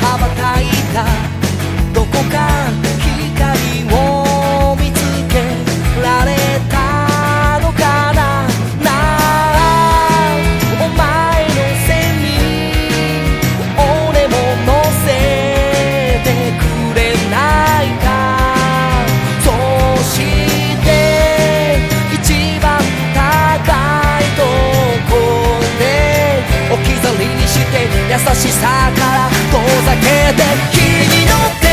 羽ばたいたどこか光を見つけられたのかななあお前の背に俺も乗せてくれないかそして一番高いとこで置き去りにして優しさからけで君の手